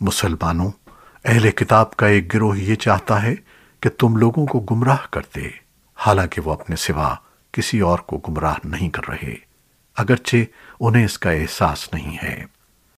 مسلمانوں، اہل کتاب کا ایک گروہ یہ چاہتا ہے کہ تم لوگوں کو گمراہ کر دے۔ حالانکہ وہ اپنے سوا کسی اور کو گمراہ نہیں کر رہے، اگرچہ انہیں اس کا احساس نہیں ہے۔